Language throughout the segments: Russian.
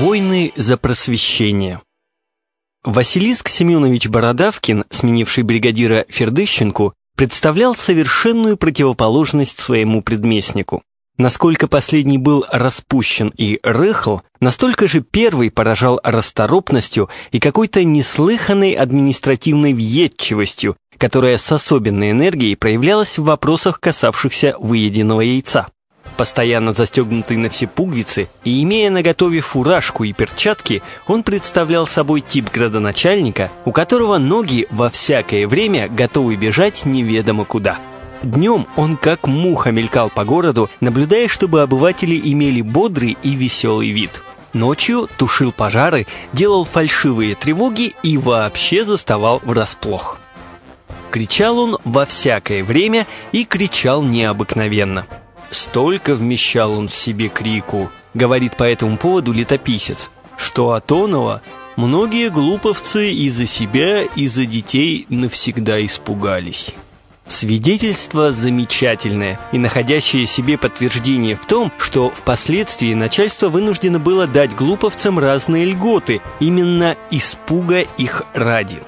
Войны за просвещение Василиск Семенович Бородавкин, сменивший бригадира Фердыщенку, представлял совершенную противоположность своему предместнику. Насколько последний был распущен и рыхл, настолько же первый поражал расторопностью и какой-то неслыханной административной въедчивостью, которая с особенной энергией проявлялась в вопросах, касавшихся выеденного яйца постоянно застегнутый на все пуговицы и имея на готове фуражку и перчатки, он представлял собой тип градоначальника, у которого ноги во всякое время готовы бежать неведомо куда. Днем он как муха мелькал по городу, наблюдая, чтобы обыватели имели бодрый и веселый вид. Ночью тушил пожары, делал фальшивые тревоги и вообще заставал врасплох. Кричал он во всякое время и кричал необыкновенно – Столько вмещал он в себе крику, говорит по этому поводу летописец, что Атонова многие глуповцы и за себя, и за детей навсегда испугались. Свидетельство замечательное и находящее себе подтверждение в том, что впоследствии начальство вынуждено было дать глуповцам разные льготы, именно испуга их ради.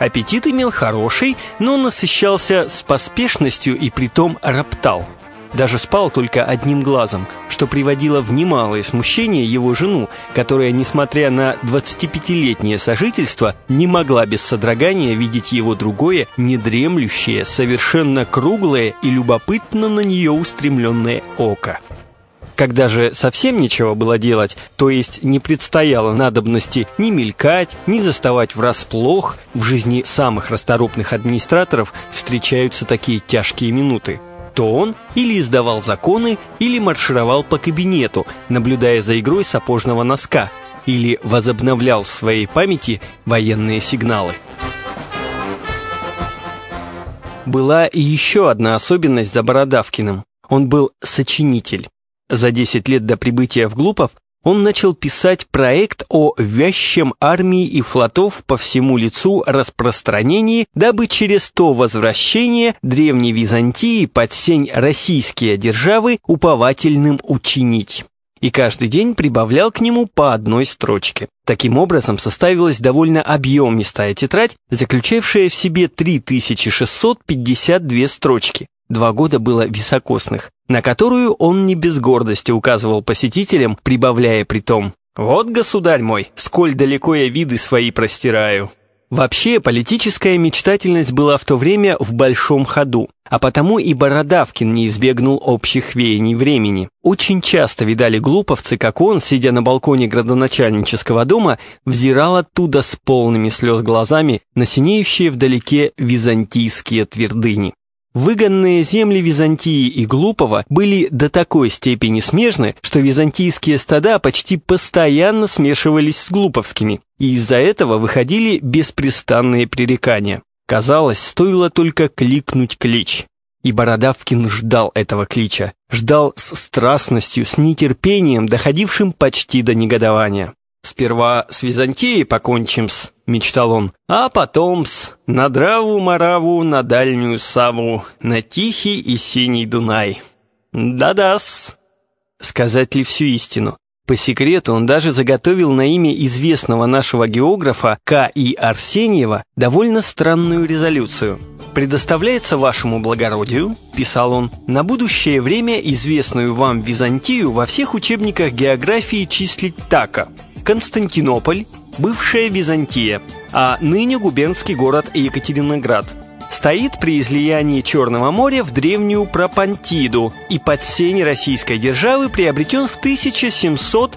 Аппетит имел хороший, но насыщался с поспешностью и притом роптал – даже спал только одним глазом, что приводило в немалое смущение его жену, которая, несмотря на 25-летнее сожительство, не могла без содрогания видеть его другое, недремлющее, совершенно круглое и любопытно на нее устремленное око. Когда же совсем нечего было делать, то есть не предстояло надобности ни мелькать, ни заставать врасплох, в жизни самых расторопных администраторов встречаются такие тяжкие минуты – то он или издавал законы, или маршировал по кабинету, наблюдая за игрой сапожного носка, или возобновлял в своей памяти военные сигналы. Была еще одна особенность за Бородавкиным. Он был сочинитель. За 10 лет до прибытия в Глупов он начал писать проект о вящем армии и флотов по всему лицу распространении, дабы через то возвращение Древней Византии под сень российские державы уповательным учинить и каждый день прибавлял к нему по одной строчке. Таким образом, составилась довольно объемистая тетрадь, заключавшая в себе 3652 строчки. Два года было високосных, на которую он не без гордости указывал посетителям, прибавляя при том «Вот, государь мой, сколь далеко я виды свои простираю». Вообще, политическая мечтательность была в то время в большом ходу, а потому и Бородавкин не избегнул общих веяний времени. Очень часто видали глуповцы, как он, сидя на балконе градоначальнического дома, взирал оттуда с полными слез глазами на синеющие вдалеке византийские твердыни. Выгонные земли Византии и Глупого были до такой степени смежны, что византийские стада почти постоянно смешивались с глуповскими, и из-за этого выходили беспрестанные пререкания. Казалось, стоило только кликнуть клич. И Бородавкин ждал этого клича, ждал с страстностью, с нетерпением, доходившим почти до негодования. «Сперва с Византией покончим-с», — мечтал он, «а потом-с на Драву-Мараву, на Дальнюю Саву, на Тихий и Синий Дунай». «Да-да-с». Сказать ли всю истину? По секрету он даже заготовил на имя известного нашего географа К.И. Арсеньева довольно странную резолюцию. «Предоставляется вашему благородию», – писал он, – «на будущее время известную вам Византию во всех учебниках географии числить така – Константинополь, бывшая Византия, а ныне губернский город Екатериноград. Стоит при излиянии Черного моря в древнюю Пропантиду и под сень российской державы приобретен в 1700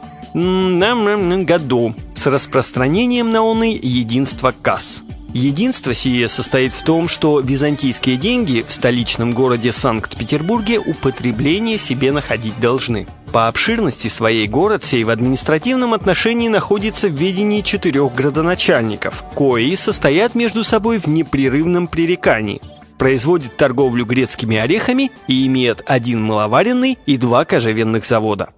году с распространением на он единства касс. Единство сие состоит в том, что византийские деньги в столичном городе Санкт-Петербурге употребление себе находить должны. По обширности своей город сей в административном отношении находится в ведении четырех градоначальников, кои состоят между собой в непрерывном пререкании производит торговлю грецкими орехами и имеет один маловаренный и два кожевенных завода.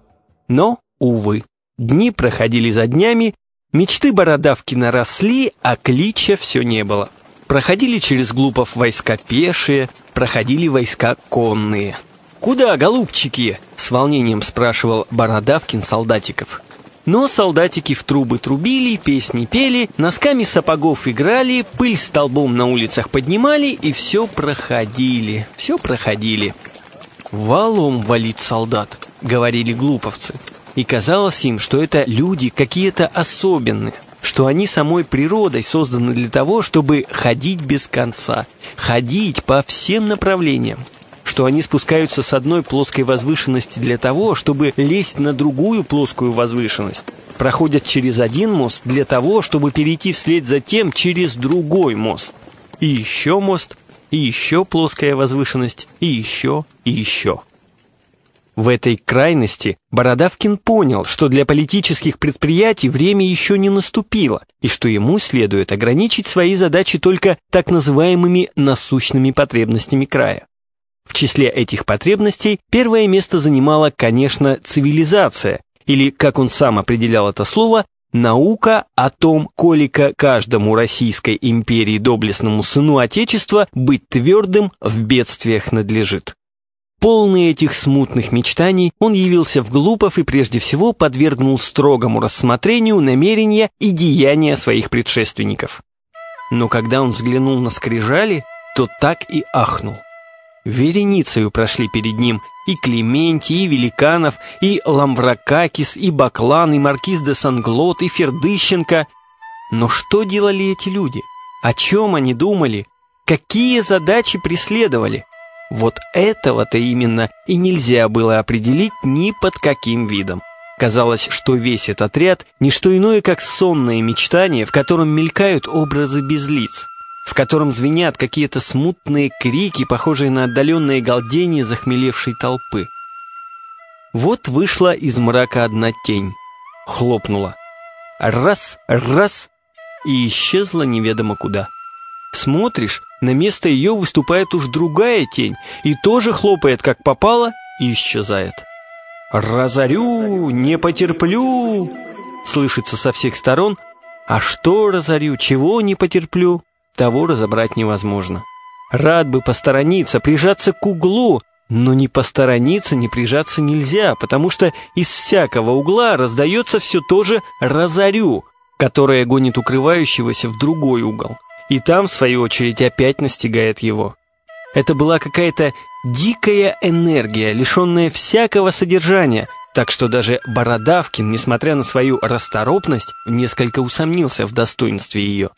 Но, увы, дни проходили за днями, Мечты Бородавкина росли, а клича все не было. Проходили через Глупов войска пешие, проходили войска конные. «Куда, голубчики?» — с волнением спрашивал Бородавкин солдатиков. Но солдатики в трубы трубили, песни пели, носками сапогов играли, пыль столбом на улицах поднимали и все проходили, все проходили. «Валом валит солдат», — говорили глуповцы. И казалось им, что это люди какие-то особенные, что они самой природой созданы для того, чтобы ходить без конца, ходить по всем направлениям, что они спускаются с одной плоской возвышенности для того, чтобы лезть на другую плоскую возвышенность, проходят через один мост для того, чтобы перейти вслед за тем через другой мост. И еще мост, и еще плоская возвышенность, и еще, и еще. В этой крайности Бородавкин понял, что для политических предприятий время еще не наступило, и что ему следует ограничить свои задачи только так называемыми насущными потребностями края. В числе этих потребностей первое место занимала, конечно, цивилизация, или, как он сам определял это слово, наука о том, колика каждому Российской империи доблестному сыну Отечества быть твердым в бедствиях надлежит. Полный этих смутных мечтаний, он явился в Глупов и прежде всего подвергнул строгому рассмотрению намерения и деяния своих предшественников. Но когда он взглянул на скрижали, то так и ахнул. Вереницею прошли перед ним и Клементий, и Великанов, и Ламвракакис, и Баклан, и Маркиз де Санглот, и Фердыщенко. Но что делали эти люди? О чем они думали? Какие задачи преследовали? Вот этого-то именно и нельзя было определить ни под каким видом. Казалось, что весь этот отряд – не что иное, как сонное мечтание, в котором мелькают образы без лиц, в котором звенят какие-то смутные крики, похожие на отдаленные галдения захмелевшей толпы. Вот вышла из мрака одна тень, хлопнула. Раз, раз, и исчезла неведомо куда. Смотришь, на место ее выступает уж другая тень и тоже хлопает, как попало, и исчезает. «Разорю, не потерплю!» Слышится со всех сторон. А что разорю, чего не потерплю, того разобрать невозможно. Рад бы посторониться, прижаться к углу, но не посторониться, не прижаться нельзя, потому что из всякого угла раздается все то же «разорю», которое гонит укрывающегося в другой угол и там, в свою очередь, опять настигает его. Это была какая-то дикая энергия, лишенная всякого содержания, так что даже Бородавкин, несмотря на свою расторопность, несколько усомнился в достоинстве ее.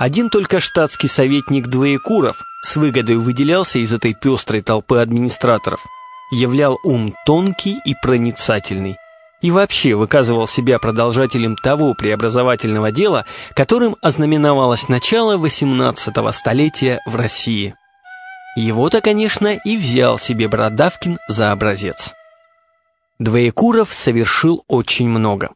Один только штатский советник Двоекуров с выгодой выделялся из этой пестрой толпы администраторов, являл ум тонкий и проницательный, и вообще выказывал себя продолжателем того преобразовательного дела, которым ознаменовалось начало XVIII столетия в России. Его-то, конечно, и взял себе Бородавкин за образец. Двоекуров совершил очень много.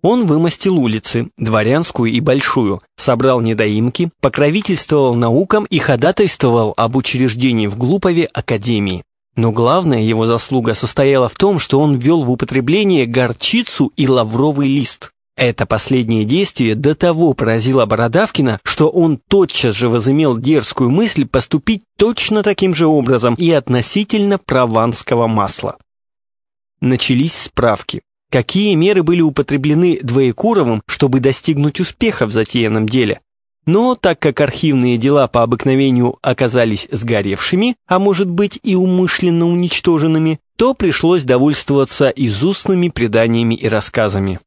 Он вымостил улицы, дворянскую и большую, собрал недоимки, покровительствовал наукам и ходатайствовал об учреждении в Глупове академии. Но главная его заслуга состояла в том, что он ввел в употребление горчицу и лавровый лист. Это последнее действие до того поразило Бородавкина, что он тотчас же возымел дерзкую мысль поступить точно таким же образом и относительно прованского масла. Начались справки. Какие меры были употреблены Двоекуровым, чтобы достигнуть успеха в затеянном деле? Но так как архивные дела по обыкновению оказались сгоревшими, а может быть и умышленно уничтоженными, то пришлось довольствоваться изустными преданиями и рассказами.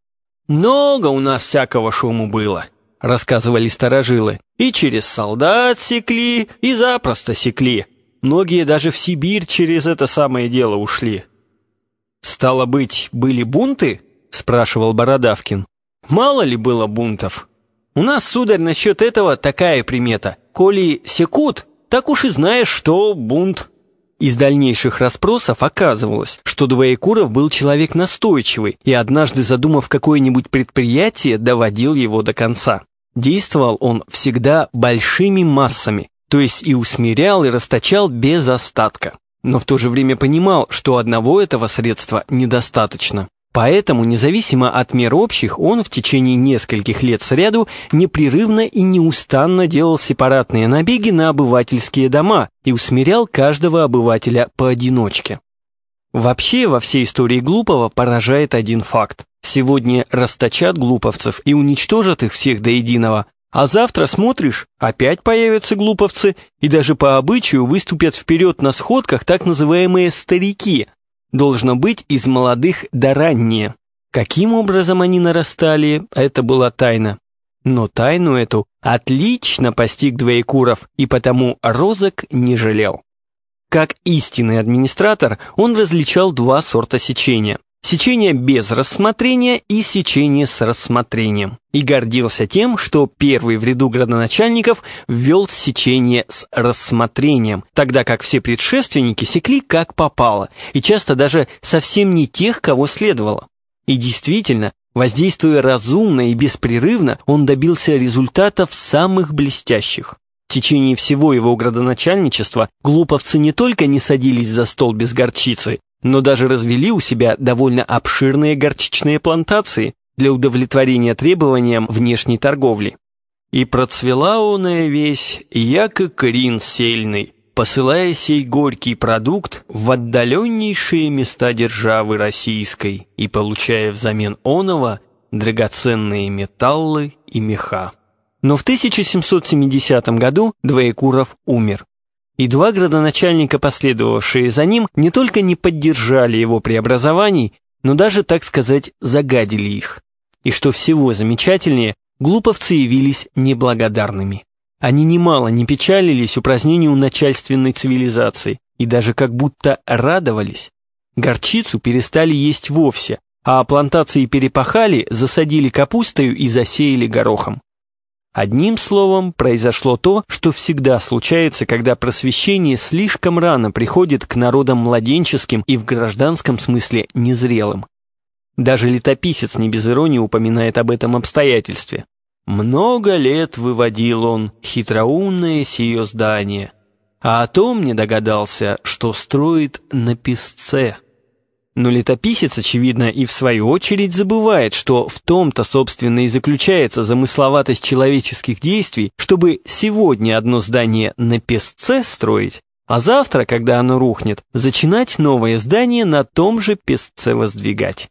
«Много у нас всякого шуму было», — рассказывали старожилы. «И через солдат секли, и запросто секли. Многие даже в Сибирь через это самое дело ушли». «Стало быть, были бунты?» — спрашивал Бородавкин. «Мало ли было бунтов?» У нас, сударь, насчет этого такая примета. Коли секут, так уж и знаешь, что бунт. Из дальнейших расспросов оказывалось, что Двоекуров был человек настойчивый и однажды, задумав какое-нибудь предприятие, доводил его до конца. Действовал он всегда большими массами, то есть и усмирял, и расточал без остатка. Но в то же время понимал, что одного этого средства недостаточно. Поэтому, независимо от мер общих, он в течение нескольких лет сряду непрерывно и неустанно делал сепаратные набеги на обывательские дома и усмирял каждого обывателя поодиночке. Вообще, во всей истории Глупого поражает один факт. Сегодня расточат глуповцев и уничтожат их всех до единого, а завтра смотришь, опять появятся глуповцы и даже по обычаю выступят вперед на сходках так называемые «старики». Должно быть из молодых до ранние. Каким образом они нарастали, это была тайна. Но тайну эту отлично постиг Двоекуров и потому розок не жалел. Как истинный администратор, он различал два сорта сечения. Сечение без рассмотрения и сечение с рассмотрением. И гордился тем, что первый в ряду градоначальников ввел сечение с рассмотрением, тогда как все предшественники секли как попало, и часто даже совсем не тех, кого следовало. И действительно, воздействуя разумно и беспрерывно, он добился результатов самых блестящих. В течение всего его градоначальничества глуповцы не только не садились за стол без горчицы, но даже развели у себя довольно обширные горчичные плантации для удовлетворения требованиям внешней торговли. И процвела оная весь, яко крин сельный, посылая сей горький продукт в отдаленнейшие места державы российской и получая взамен оного драгоценные металлы и меха. Но в 1770 году Двоекуров умер. И два градоначальника, последовавшие за ним, не только не поддержали его преобразований, но даже, так сказать, загадили их. И что всего замечательнее, глуповцы явились неблагодарными. Они немало не печалились упразднению начальственной цивилизации и даже как будто радовались. Горчицу перестали есть вовсе, а плантации перепахали, засадили капустою и засеяли горохом. Одним словом, произошло то, что всегда случается, когда просвещение слишком рано приходит к народам младенческим и в гражданском смысле незрелым. Даже летописец не без иронии упоминает об этом обстоятельстве. «Много лет выводил он хитроумное сие здание, а о том не догадался, что строит на песце». Но летописец, очевидно, и в свою очередь забывает, что в том-то, собственно, и заключается замысловатость человеческих действий, чтобы сегодня одно здание на песце строить, а завтра, когда оно рухнет, зачинать новое здание на том же песце воздвигать.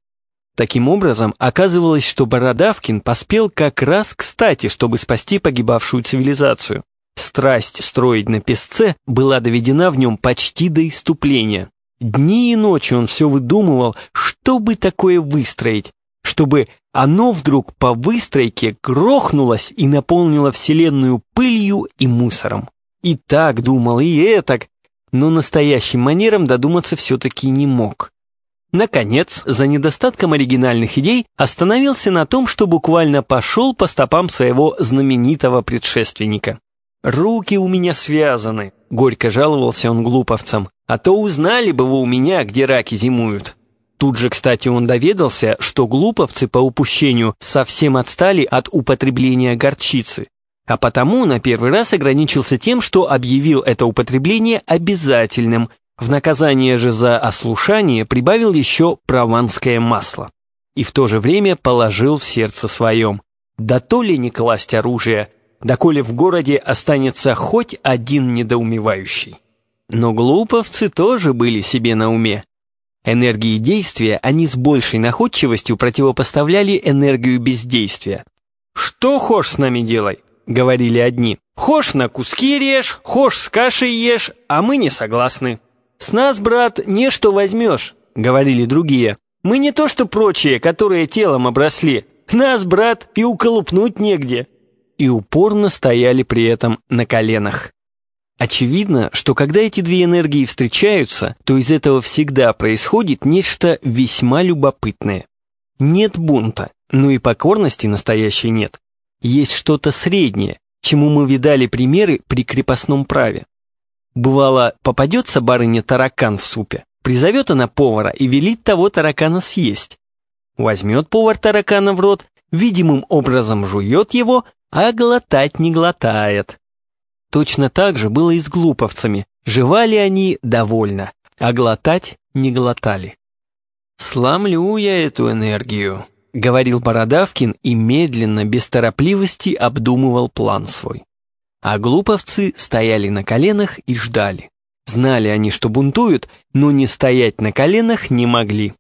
Таким образом, оказывалось, что Бородавкин поспел как раз кстати, чтобы спасти погибавшую цивилизацию. Страсть строить на песце была доведена в нем почти до иступления. Дни и ночи он все выдумывал, что бы такое выстроить, чтобы оно вдруг по выстройке грохнулось и наполнило Вселенную пылью и мусором. И так думал, и этак, но настоящим манером додуматься все-таки не мог. Наконец, за недостатком оригинальных идей остановился на том, что буквально пошел по стопам своего знаменитого предшественника. «Руки у меня связаны», — горько жаловался он глуповцам. А то узнали бы вы у меня, где раки зимуют. Тут же, кстати, он доведался, что глуповцы по упущению совсем отстали от употребления горчицы, а потому на первый раз ограничился тем, что объявил это употребление обязательным, в наказание же за ослушание прибавил еще прованское масло. И в то же время положил в сердце своем. Да то ли не класть оружие, да коли в городе останется хоть один недоумевающий. Но глуповцы тоже были себе на уме. Энергии действия они с большей находчивостью противопоставляли энергию бездействия. «Что хошь с нами делай?» — говорили одни. «Хошь на куски режь, хошь с кашей ешь, а мы не согласны». «С нас, брат, не что возьмешь», — говорили другие. «Мы не то что прочие, которые телом обросли. Нас, брат, и уколупнуть негде». И упорно стояли при этом на коленах. Очевидно, что когда эти две энергии встречаются, то из этого всегда происходит нечто весьма любопытное. Нет бунта, но и покорности настоящей нет. Есть что-то среднее, чему мы видали примеры при крепостном праве. Бывало, попадется барыня таракан в супе, призовет она повара и велит того таракана съесть. Возьмет повар таракана в рот, видимым образом жует его, а глотать не глотает. Точно так же было и с глуповцами. Жевали они довольно, а глотать не глотали. «Сломлю я эту энергию», — говорил Бородавкин и медленно, без торопливости обдумывал план свой. А глуповцы стояли на коленах и ждали. Знали они, что бунтуют, но не стоять на коленах не могли.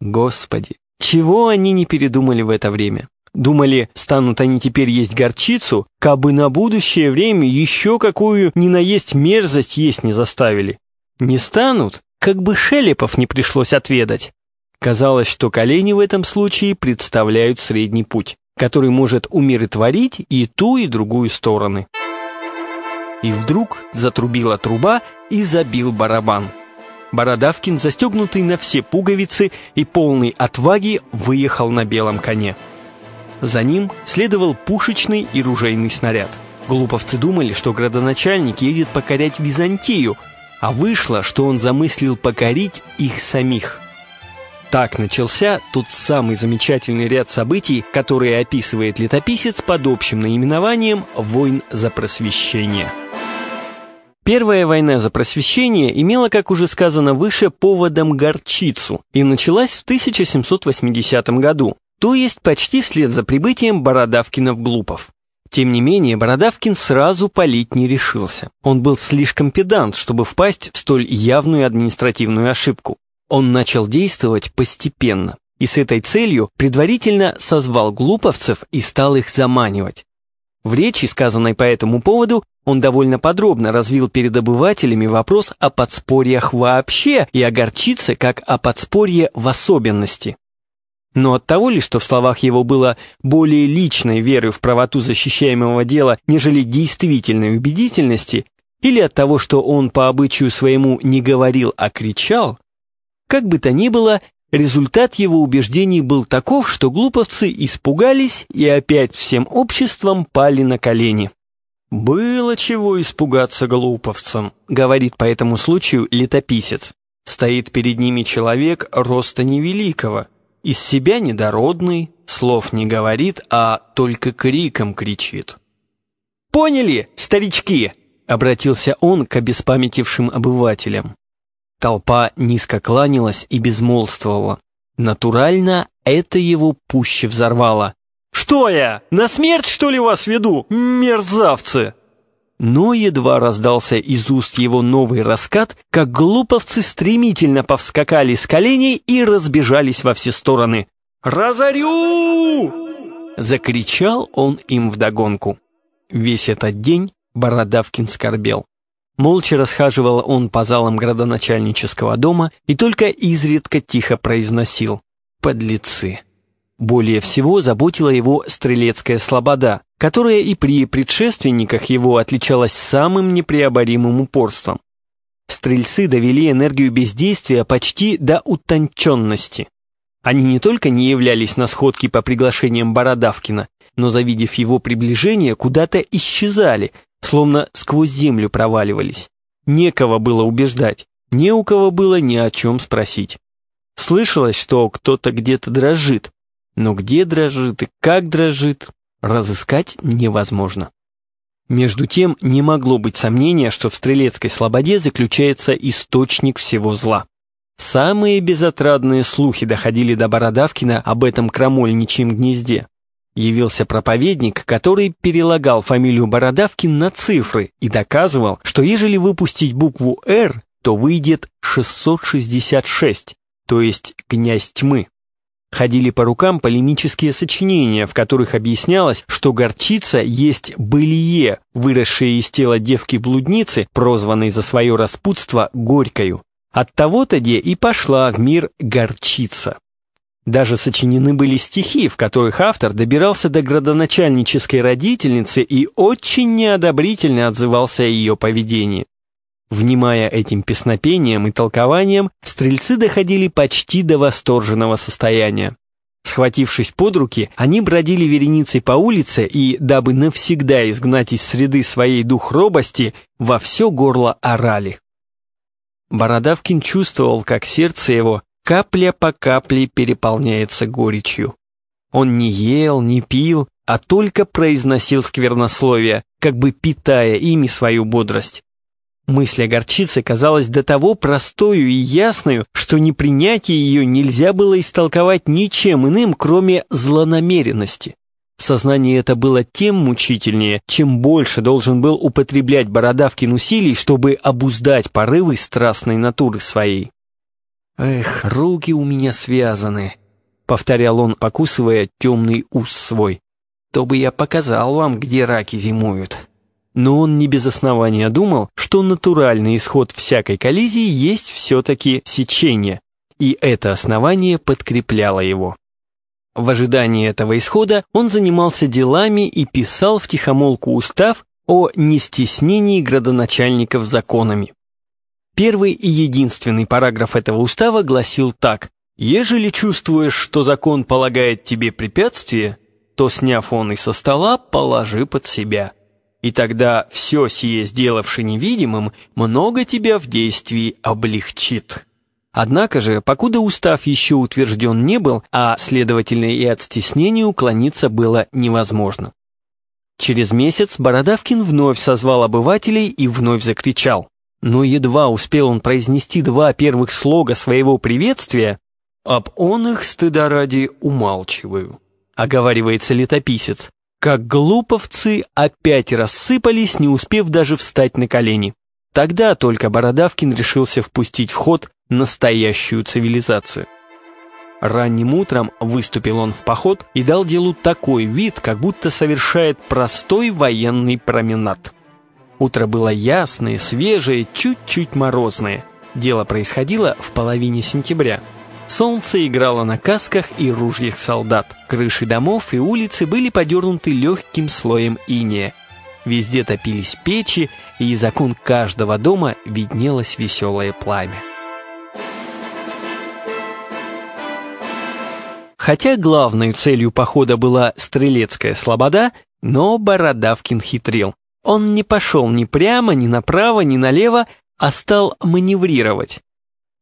Господи, Чего они не передумали в это время? Думали, станут они теперь есть горчицу, кабы на будущее время еще какую ни наесть мерзость есть не заставили. Не станут, как бы шелепов не пришлось отведать. Казалось, что колени в этом случае представляют средний путь, который может умиротворить и ту, и другую стороны. И вдруг затрубила труба и забил барабан. Бородавкин, застегнутый на все пуговицы и полный отваги, выехал на белом коне. За ним следовал пушечный и ружейный снаряд. Глуповцы думали, что градоначальник едет покорять Византию, а вышло, что он замыслил покорить их самих. Так начался тот самый замечательный ряд событий, которые описывает летописец под общим наименованием «Войн за просвещение». Первая война за просвещение имела, как уже сказано выше, поводом горчицу и началась в 1780 году, то есть почти вслед за прибытием Бородавкина в Глупов. Тем не менее, Бородавкин сразу палить не решился. Он был слишком педант, чтобы впасть в столь явную административную ошибку. Он начал действовать постепенно и с этой целью предварительно созвал глуповцев и стал их заманивать. В речи, сказанной по этому поводу, он довольно подробно развил перед обывателями вопрос о подспорьях вообще и о горчице как о подспорье в особенности. Но от того ли, что в словах его было более личной веры в правоту защищаемого дела, нежели действительной убедительности, или от того, что он по обычаю своему не говорил, а кричал, как бы то ни было, результат его убеждений был таков, что глуповцы испугались и опять всем обществом пали на колени. «Было чего испугаться глуповцам», — говорит по этому случаю летописец. Стоит перед ними человек роста невеликого, из себя недородный, слов не говорит, а только криком кричит. «Поняли, старички?» — обратился он к обеспамятившим обывателям. Толпа низко кланялась и безмолвствовала. Натурально это его пуще взорвало. «Что я, на смерть, что ли, вас веду, мерзавцы?» Но едва раздался из уст его новый раскат, как глуповцы стремительно повскакали с коленей и разбежались во все стороны. «Разорю!» Закричал он им вдогонку. Весь этот день Бородавкин скорбел. Молча расхаживал он по залам градоначальнического дома и только изредка тихо произносил «Подлецы!». Более всего заботила его стрелецкая слобода, которая и при предшественниках его отличалась самым непреоборимым упорством. Стрельцы довели энергию бездействия почти до утонченности. Они не только не являлись на сходке по приглашениям Бородавкина, но, завидев его приближение, куда-то исчезали, словно сквозь землю проваливались. Некого было убеждать, не у кого было ни о чем спросить. Слышалось, что кто-то где-то дрожит, но где дрожит и как дрожит, разыскать невозможно. Между тем, не могло быть сомнения, что в стрелецкой слободе заключается источник всего зла. Самые безотрадные слухи доходили до Бородавкина об этом крамольничьем гнезде. Явился проповедник, который перелагал фамилию Бородавкин на цифры и доказывал, что ежели выпустить букву «Р», то выйдет 666, то есть «князь тьмы». Ходили по рукам полемические сочинения, в которых объяснялось, что горчица есть былие, выросшее из тела девки-блудницы, прозванной за свое распутство горькою. От того-то де и пошла в мир горчица. Даже сочинены были стихи, в которых автор добирался до градоначальнической родительницы и очень неодобрительно отзывался о ее поведении. Внимая этим песнопением и толкованием, стрельцы доходили почти до восторженного состояния. Схватившись под руки, они бродили вереницей по улице и, дабы навсегда изгнать из среды своей дух робости, во все горло орали. Бородавкин чувствовал, как сердце его капля по капле переполняется горечью. Он не ел, не пил, а только произносил сквернословия, как бы питая ими свою бодрость. Мысль о горчице казалась до того простою и ясною, что непринятие ее нельзя было истолковать ничем иным, кроме злонамеренности. Сознание это было тем мучительнее, чем больше должен был употреблять Бородавкин усилий, чтобы обуздать порывы страстной натуры своей. «Эх, руки у меня связаны», повторял он, покусывая темный ус свой. «То бы я показал вам, где раки зимуют». Но он не без основания думал, что натуральный исход всякой коллизии есть все-таки сечение, и это основание подкрепляло его. В ожидании этого исхода он занимался делами и писал в тихомолку устав о нестеснении градоначальников законами. Первый и единственный параграф этого устава гласил так «Ежели чувствуешь, что закон полагает тебе препятствие, то, сняв он и со стола, положи под себя. И тогда все сие, сделавши невидимым, много тебя в действии облегчит». Однако же, покуда устав еще утвержден не был, а, следовательно, и от стеснения уклониться было невозможно. Через месяц Бородавкин вновь созвал обывателей и вновь закричал. Но едва успел он произнести два первых слога своего приветствия, об он их стыда ради умалчиваю, оговаривается летописец, как глуповцы опять рассыпались, не успев даже встать на колени. Тогда только Бородавкин решился впустить в ход настоящую цивилизацию. Ранним утром выступил он в поход и дал делу такой вид, как будто совершает простой военный променад. Утро было ясное, свежее, чуть-чуть морозное. Дело происходило в половине сентября. Солнце играло на касках и ружьях солдат. Крыши домов и улицы были подернуты легким слоем иния. Везде топились печи, и из окон каждого дома виднелось веселое пламя. Хотя главной целью похода была стрелецкая слобода, но Бородавкин хитрил. Он не пошел ни прямо, ни направо, ни налево, а стал маневрировать.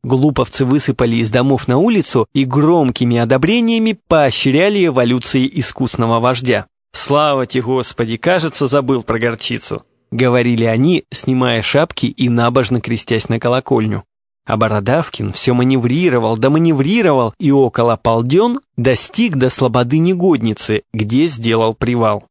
Глуповцы высыпали из домов на улицу и громкими одобрениями поощряли эволюции искусного вождя. «Слава тебе, Господи, кажется, забыл про горчицу», — говорили они, снимая шапки и набожно крестясь на колокольню. А Бородавкин все маневрировал, да маневрировал и около полден достиг до слободы негодницы, где сделал привал.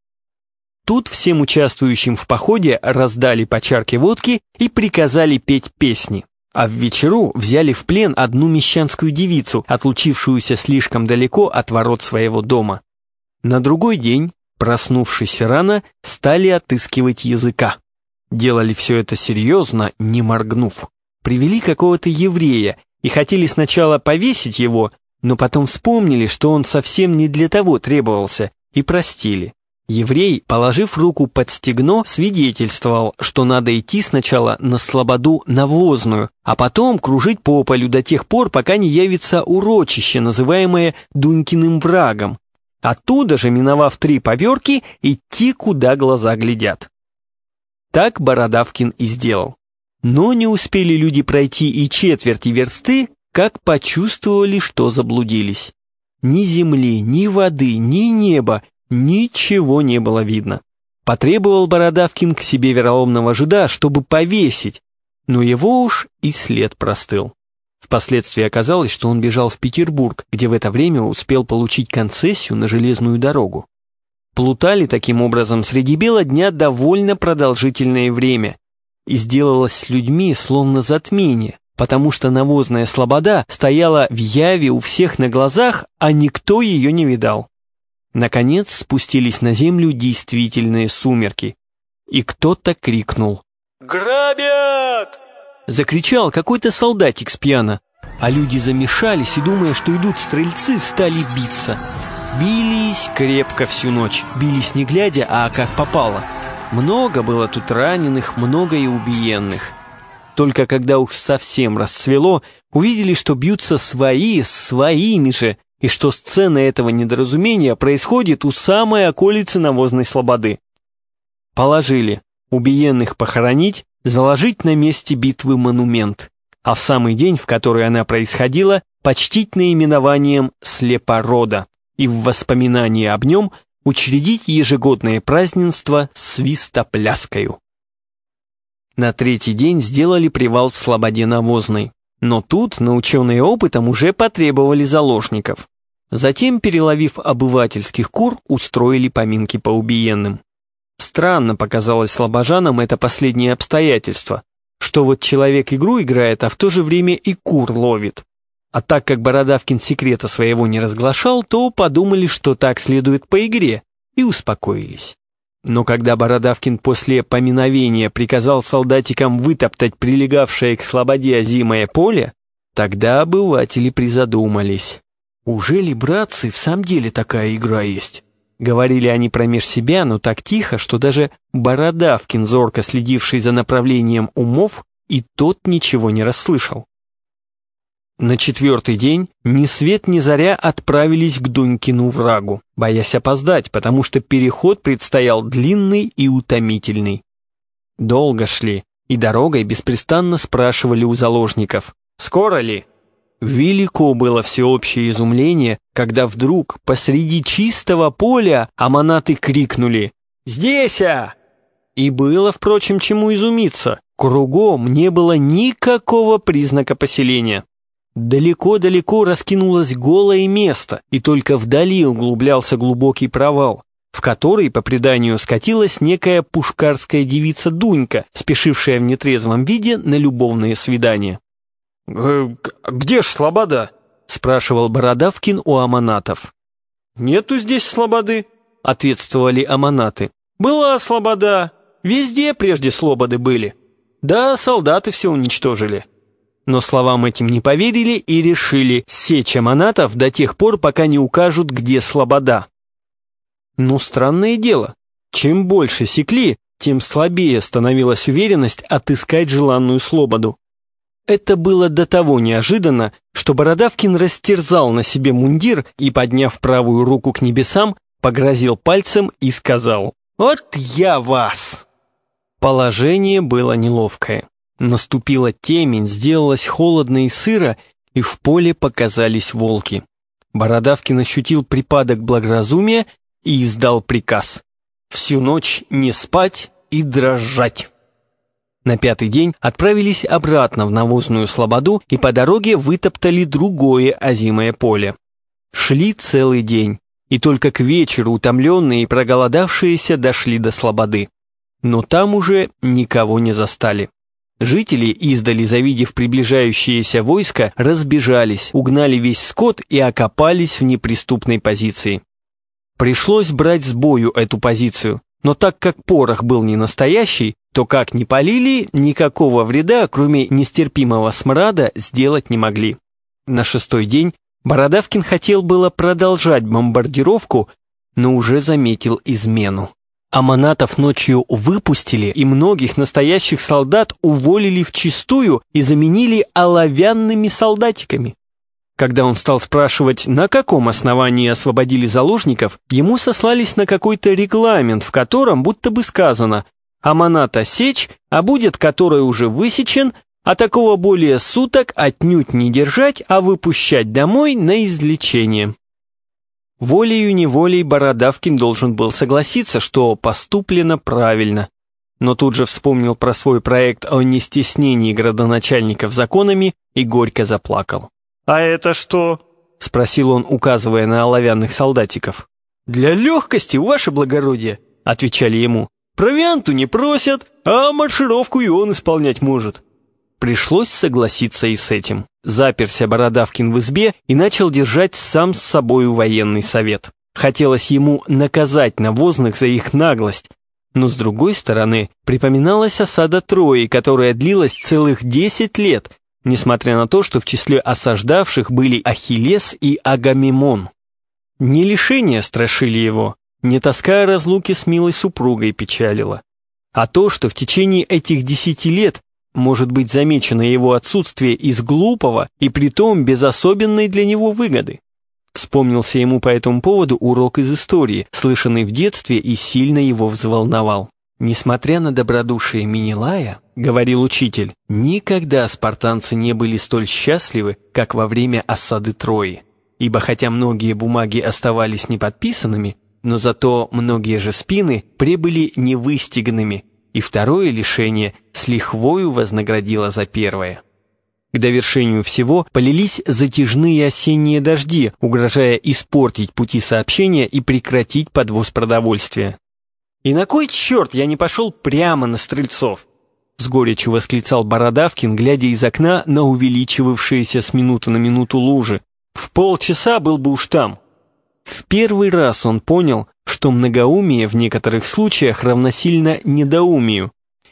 Тут всем участвующим в походе раздали по чарке водки и приказали петь песни. А в вечеру взяли в плен одну мещанскую девицу, отлучившуюся слишком далеко от ворот своего дома. На другой день, проснувшись рано, стали отыскивать языка. Делали все это серьезно, не моргнув привели какого-то еврея и хотели сначала повесить его, но потом вспомнили, что он совсем не для того требовался, и простили. Еврей, положив руку под стегно, свидетельствовал, что надо идти сначала на слободу навозную, а потом кружить по полю до тех пор, пока не явится урочище, называемое Дунькиным врагом. Оттуда же, миновав три поверки, идти, куда глаза глядят. Так Бородавкин и сделал. Но не успели люди пройти и четверти версты, как почувствовали, что заблудились. Ни земли, ни воды, ни неба, ничего не было видно. Потребовал Бородавкин к себе вероломного жида, чтобы повесить, но его уж и след простыл. Впоследствии оказалось, что он бежал в Петербург, где в это время успел получить концессию на железную дорогу. Плутали таким образом среди бела дня довольно продолжительное время, и сделалось с людьми словно затмение, потому что навозная слобода стояла в яве у всех на глазах, а никто ее не видал. Наконец спустились на землю действительные сумерки, и кто-то крикнул «Грабят!» Закричал какой-то солдатик с пьяна, а люди замешались и, думая, что идут стрельцы, стали биться. Бились крепко всю ночь, бились не глядя, а как попало – много было тут раненых, много и убиенных. Только когда уж совсем расцвело, увидели, что бьются свои с своими же, и что сцена этого недоразумения происходит у самой околицы навозной слободы. Положили убиенных похоронить, заложить на месте битвы монумент, а в самый день, в который она происходила, почтить наименованием «Слепорода» и в воспоминании об нем учредить ежегодное празднество свистопляскою. На третий день сделали привал в Слободе Навозной, но тут, наученные опытом, уже потребовали заложников. Затем, переловив обывательских кур, устроили поминки по убиенным. Странно показалось слобожанам это последнее обстоятельство, что вот человек игру играет, а в то же время и кур ловит. А так как Бородавкин секрета своего не разглашал, то подумали, что так следует по игре, и успокоились. Но когда Бородавкин после поминовения приказал солдатикам вытоптать прилегавшее к слободе озимое поле, тогда обыватели призадумались. «Уже ли, братцы, в самом деле такая игра есть?» Говорили они промеж себя, но так тихо, что даже Бородавкин, зорко следивший за направлением умов, и тот ничего не расслышал. На четвертый день ни свет ни заря отправились к Дунькину врагу, боясь опоздать, потому что переход предстоял длинный и утомительный. Долго шли, и дорогой беспрестанно спрашивали у заложников, «Скоро ли?» Велико было всеобщее изумление, когда вдруг посреди чистого поля аманаты крикнули «Здесь, а!» И было, впрочем, чему изумиться. Кругом не было никакого признака поселения. Далеко-далеко раскинулось голое место, и только вдали углублялся глубокий провал, в который, по преданию, скатилась некая пушкарская девица Дунька, спешившая в нетрезвом виде на любовные свидания. «Э, «Где ж слобода?» — спрашивал Бородавкин у аманатов. «Нету здесь слободы», — ответствовали аманаты. «Была слобода. Везде прежде слободы были. Да, солдаты все уничтожили». Но словам этим не поверили и решили сечь аманатов до тех пор, пока не укажут, где слобода. Но странное дело, чем больше секли, тем слабее становилась уверенность отыскать желанную слободу. Это было до того неожиданно, что Бородавкин растерзал на себе мундир и, подняв правую руку к небесам, погрозил пальцем и сказал «Вот я вас!». Положение было неловкое. Наступила темень, сделалось холодно и сыро, и в поле показались волки. Бородавкин ощутил припадок благоразумия и издал приказ. Всю ночь не спать и дрожать. На пятый день отправились обратно в навозную слободу и по дороге вытоптали другое озимое поле. Шли целый день, и только к вечеру утомленные и проголодавшиеся дошли до слободы. Но там уже никого не застали. Жители, издали завидев приближающееся войско, разбежались, угнали весь скот и окопались в неприступной позиции. Пришлось брать с бою эту позицию, но так как порох был не настоящий, то как ни полили, никакого вреда, кроме нестерпимого смрада, сделать не могли. На шестой день Бородавкин хотел было продолжать бомбардировку, но уже заметил измену. Аманатов ночью выпустили, и многих настоящих солдат уволили в чистую и заменили оловянными солдатиками. Когда он стал спрашивать, на каком основании освободили заложников, ему сослались на какой-то регламент, в котором будто бы сказано «Аманата сечь, а будет который уже высечен, а такого более суток отнюдь не держать, а выпущать домой на излечение». Волею-неволей Бородавкин должен был согласиться, что поступлено правильно. Но тут же вспомнил про свой проект о нестеснении градоначальников законами и горько заплакал. «А это что?» — спросил он, указывая на оловянных солдатиков. «Для легкости, ваше благородие», — отвечали ему. «Провианту не просят, а маршировку и он исполнять может». Пришлось согласиться и с этим. Заперся Бородавкин в избе и начал держать сам с собою военный совет. Хотелось ему наказать навозных за их наглость, но с другой стороны припоминалась осада Трои, которая длилась целых десять лет, несмотря на то, что в числе осаждавших были Ахиллес и Агамемон. Не лишения страшили его, не тоска разлуки с милой супругой печалила, а то, что в течение этих десяти лет может быть замечено его отсутствие из глупого и притом без особенной для него выгоды. Вспомнился ему по этому поводу урок из истории, слышанный в детстве и сильно его взволновал. «Несмотря на добродушие Минилая, — говорил учитель, — никогда спартанцы не были столь счастливы, как во время осады Трои. Ибо хотя многие бумаги оставались неподписанными, но зато многие же спины прибыли невыстиганными, и второе лишение с лихвою вознаградило за первое. К довершению всего полились затяжные осенние дожди, угрожая испортить пути сообщения и прекратить подвоз продовольствия. «И на кой черт я не пошел прямо на Стрельцов?» с горечью восклицал Бородавкин, глядя из окна на увеличивавшиеся с минуты на минуту лужи. «В полчаса был бы уж там». В первый раз он понял, что многоумие в некоторых случаях равносильно недоумию,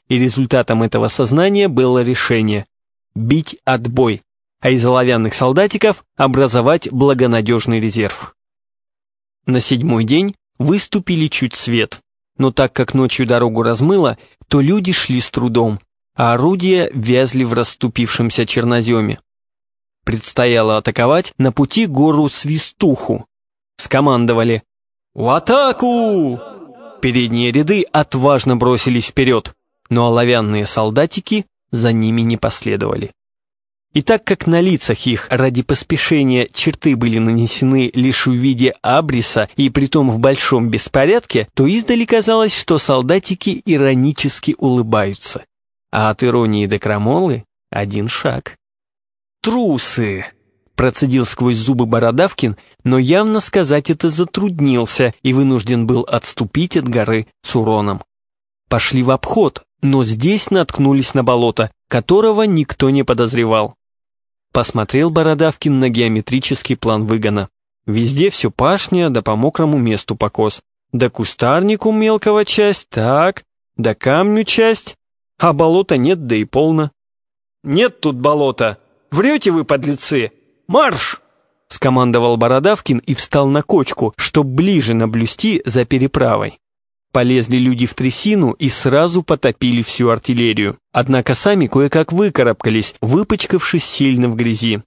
и результатом этого сознания было решение – бить отбой, а из оловянных солдатиков образовать благонадежный резерв. На седьмой день выступили чуть свет, но так как ночью дорогу размыло, то люди шли с трудом, а орудия вязли в расступившемся черноземе. Предстояло атаковать на пути гору Свистуху. Скомандовали «В атаку!» Передние ряды отважно бросились вперед, но оловянные солдатики за ними не последовали. И так как на лицах их ради поспешения черты были нанесены лишь в виде абриса и притом в большом беспорядке, то издали казалось, что солдатики иронически улыбаются. А от иронии до крамолы один шаг. «Трусы!» — процедил сквозь зубы Бородавкин, но явно сказать это затруднился и вынужден был отступить от горы с уроном. Пошли в обход, но здесь наткнулись на болото, которого никто не подозревал. Посмотрел Бородавкин на геометрический план выгона. Везде все пашня, да по мокрому месту покос. Да кустарнику мелкого часть, так, да камню часть, а болота нет, да и полно. «Нет тут болота! Врете вы, подлецы! Марш!» скомандовал Бородавкин и встал на кочку, чтоб ближе наблюсти за переправой. Полезли люди в трясину и сразу потопили всю артиллерию. Однако сами кое-как выкарабкались, выпачкавшись сильно в грязи.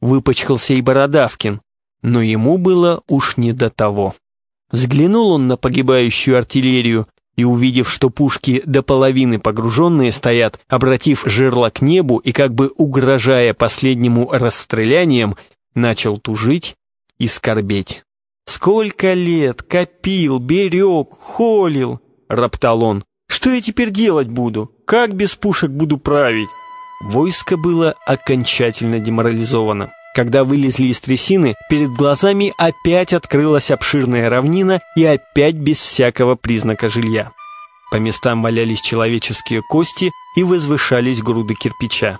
Выпачкался и Бородавкин, но ему было уж не до того. Взглянул он на погибающую артиллерию и, увидев, что пушки до половины погруженные стоят, обратив жерло к небу и как бы угрожая последнему расстрелянием, начал тужить и скорбеть. «Сколько лет копил, берег, холил!» — роптал он. «Что я теперь делать буду? Как без пушек буду править?» Войско было окончательно деморализовано. Когда вылезли из трясины, перед глазами опять открылась обширная равнина и опять без всякого признака жилья. По местам валялись человеческие кости и возвышались груды кирпича.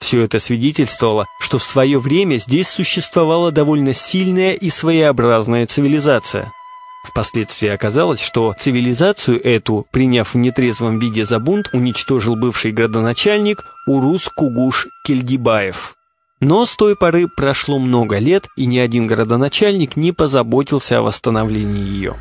Все это свидетельствовало, что в свое время здесь существовала довольно сильная и своеобразная цивилизация. Впоследствии оказалось, что цивилизацию эту, приняв в нетрезвом виде за бунт, уничтожил бывший градоначальник Урус Кугуш Кельдибаев. Но с той поры прошло много лет, и ни один городоначальник не позаботился о восстановлении ее.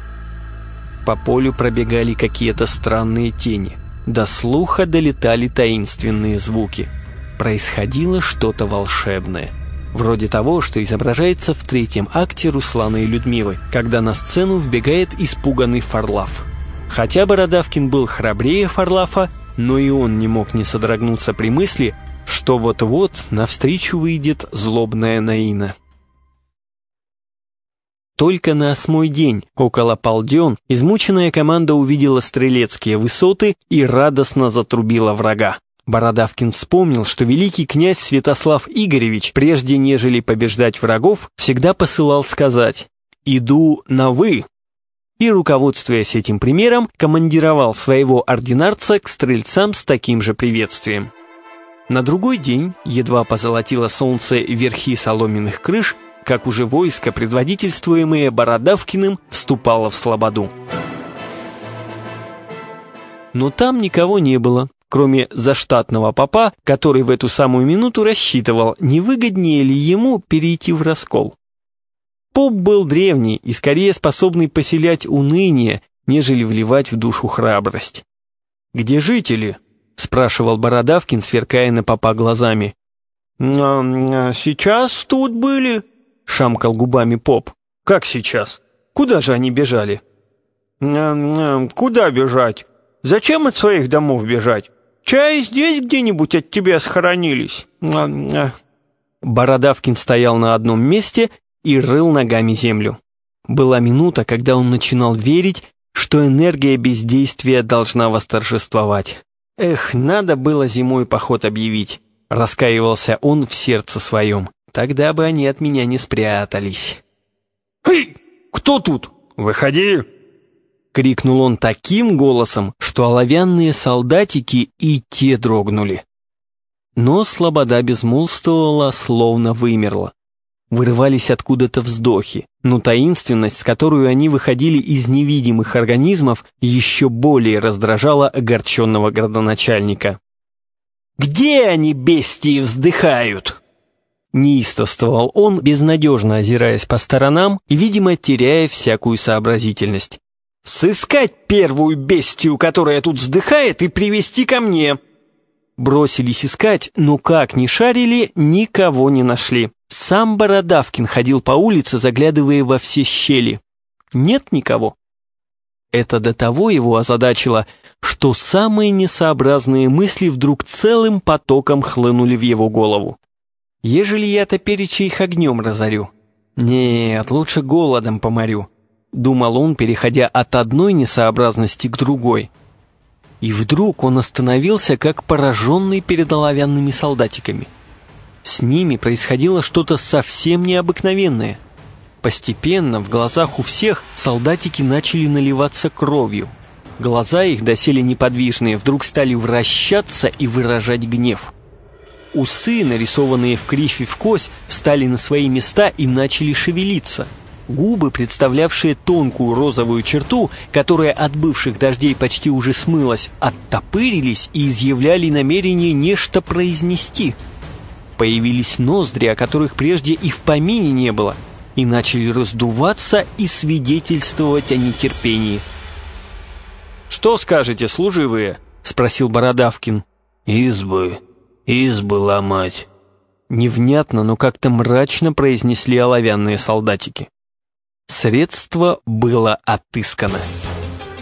По полю пробегали какие-то странные тени. До слуха долетали таинственные звуки – происходило что-то волшебное. Вроде того, что изображается в третьем акте Руслана и Людмилы, когда на сцену вбегает испуганный Фарлав. Хотя Бородавкин был храбрее Фарлафа, но и он не мог не содрогнуться при мысли, что вот-вот навстречу выйдет злобная Наина. Только на осьмой день, около полден, измученная команда увидела стрелецкие высоты и радостно затрубила врага. Бородавкин вспомнил, что великий князь Святослав Игоревич, прежде нежели побеждать врагов, всегда посылал сказать «Иду на «вы», и, руководствуясь этим примером, командировал своего ординарца к стрельцам с таким же приветствием. На другой день, едва позолотило солнце верхи соломенных крыш, как уже войско, предводительствуемое Бородавкиным, вступало в Слободу. Но там никого не было кроме заштатного папа, который в эту самую минуту рассчитывал, не выгоднее ли ему перейти в раскол. Поп был древний и скорее способный поселять уныние, нежели вливать в душу храбрость. «Где жители?» — спрашивал Бородавкин, сверкая на папа глазами. «А, «Сейчас тут были», — шамкал губами поп. «Как сейчас? Куда же они бежали?» «Куда бежать? Зачем от своих домов бежать? Чай здесь где-нибудь от тебя схоронились?» Бородавкин стоял на одном месте и рыл ногами землю. Была минута, когда он начинал верить, что энергия бездействия должна восторжествовать. «Эх, надо было зимой поход объявить», — раскаивался он в сердце своем. «Тогда бы они от меня не спрятались». «Эй, кто тут? Выходи!» крикнул он таким голосом, что оловянные солдатики и те дрогнули. Но слобода безмолвствовала, словно вымерла. Вырывались откуда-то вздохи, но таинственность, с которой они выходили из невидимых организмов, еще более раздражала огорченного градоначальника. «Где они, бестии, вздыхают?» Неистовствовал он, безнадежно озираясь по сторонам и, видимо, теряя всякую сообразительность. «Сыскать первую бестию, которая тут вздыхает, и привести ко мне!» Бросились искать, но как ни шарили, никого не нашли. Сам Бородавкин ходил по улице, заглядывая во все щели. Нет никого. Это до того его озадачило, что самые несообразные мысли вдруг целым потоком хлынули в его голову. Ежели я-то перечи их огнем разорю. Нет, лучше голодом поморю. Думал он, переходя от одной несообразности к другой. И вдруг он остановился, как пораженный перед оловянными солдатиками. С ними происходило что-то совсем необыкновенное. Постепенно в глазах у всех солдатики начали наливаться кровью. Глаза их, доселе неподвижные, вдруг стали вращаться и выражать гнев. Усы, нарисованные в кривь и в кось, встали на свои места и начали шевелиться. Губы, представлявшие тонкую розовую черту, которая от бывших дождей почти уже смылась, оттопырились и изъявляли намерение нечто произнести. Появились ноздри, о которых прежде и в помине не было, и начали раздуваться и свидетельствовать о нетерпении. «Что скажете, служивые?» — спросил Бородавкин. «Избы, избы ломать». Невнятно, но как-то мрачно произнесли оловянные солдатики. Средство было отыскано.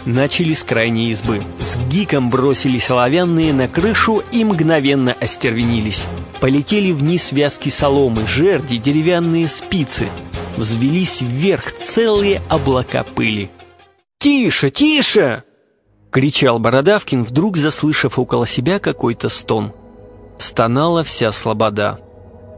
Начали с крайней избы. С гиком бросились оловянные на крышу и мгновенно остервенились. Полетели вниз вязки соломы, жерди, деревянные спицы. Взвелись вверх целые облака пыли. «Тише, тише!» — кричал Бородавкин, вдруг заслышав около себя какой-то стон. Стонала вся слобода.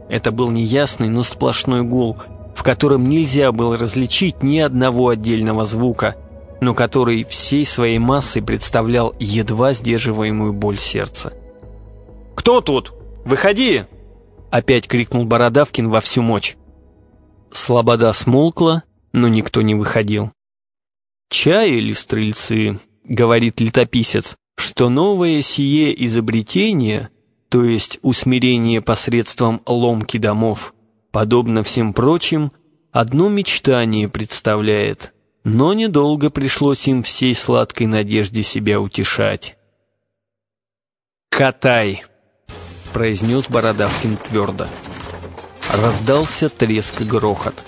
Это был неясный, но сплошной гул, в котором нельзя было различить ни одного отдельного звука, но который всей своей массой представлял едва сдерживаемую боль сердца. «Кто тут? Выходи!» — опять крикнул Бородавкин во всю мощь. Слобода смолкла, но никто не выходил. «Чаяли стрельцы», — говорит летописец, «что новое сие изобретение, то есть усмирение посредством ломки домов, подобно всем прочим, одно мечтание представляет, но недолго пришлось им всей сладкой надежде себя утешать». «Катай», — произнес Бородавкин твердо. Раздался треск и грохот.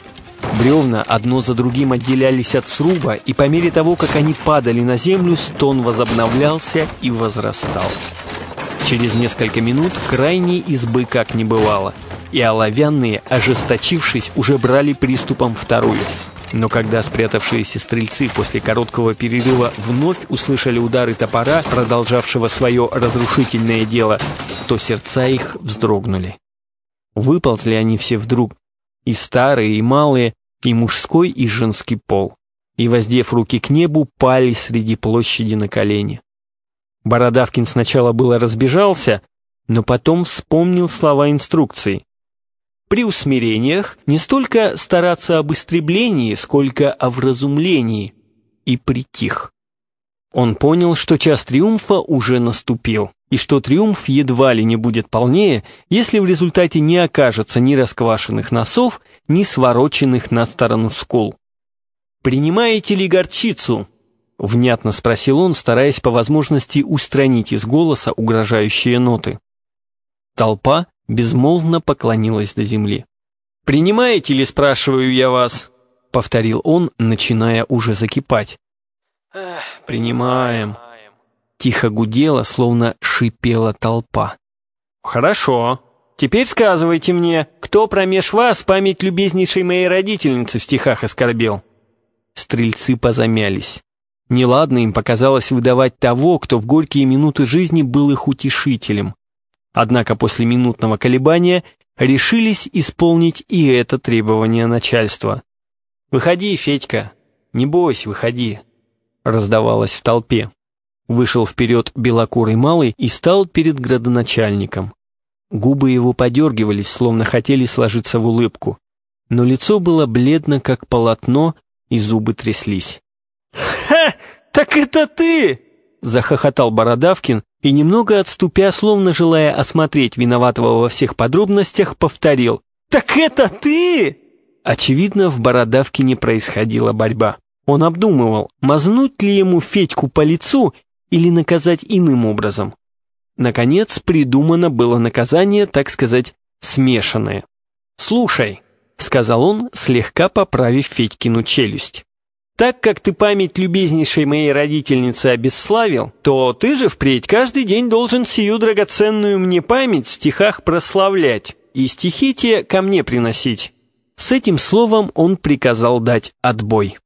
Бревна одно за другим отделялись от сруба, и по мере того, как они падали на землю, стон возобновлялся и возрастал. Через несколько минут крайней избы как не бывало, и оловянные, ожесточившись, уже брали приступом вторую. Но когда спрятавшиеся стрельцы после короткого перерыва вновь услышали удары топора, продолжавшего свое разрушительное дело, то сердца их вздрогнули. Выползли они все вдруг, и старые, и малые, и мужской, и женский пол, и, воздев руки к небу, пали среди площади на колени. Бородавкин сначала было разбежался, но потом вспомнил слова инструкции. При усмирениях не столько стараться об истреблении, сколько о вразумлении, и притих. Он понял, что час триумфа уже наступил и что триумф едва ли не будет полнее, если в результате не окажется ни расквашенных носов, ни свороченных на сторону скул. «Принимаете ли горчицу?» — внятно спросил он, стараясь по возможности устранить из голоса угрожающие ноты. Толпа безмолвно поклонилась до земли. «Принимаете ли, спрашиваю я вас?» — повторил он, начиная уже закипать. «Принимаем», Тихо гудела, словно шипела толпа. «Хорошо. Теперь сказывайте мне, кто промеж вас память любезнейшей моей родительницы в стихах оскорбил?» Стрельцы позамялись. Неладно им показалось выдавать того, кто в горькие минуты жизни был их утешителем. Однако после минутного колебания решились исполнить и это требование начальства. «Выходи, Федька, не бойся, выходи». раздавалось в толпе. Вышел вперед белокурый малый и стал перед градоначальником. Губы его подергивались, словно хотели сложиться в улыбку. Но лицо было бледно, как полотно, и зубы тряслись. «Ха! Так это ты!» — захохотал Бородавкин и, немного отступя, словно желая осмотреть виноватого во всех подробностях, повторил. «Так это ты!» Очевидно, в Бородавкине происходила борьба. Он обдумывал, мазнуть ли ему Федьку по лицу или наказать иным образом. Наконец, придумано было наказание, так сказать, смешанное. «Слушай», — сказал он, слегка поправив Федькину челюсть, «так как ты память любезнейшей моей родительницы обесславил, то ты же впредь каждый день должен сию драгоценную мне память в стихах прославлять и стихи те ко мне приносить». С этим словом он приказал дать отбой.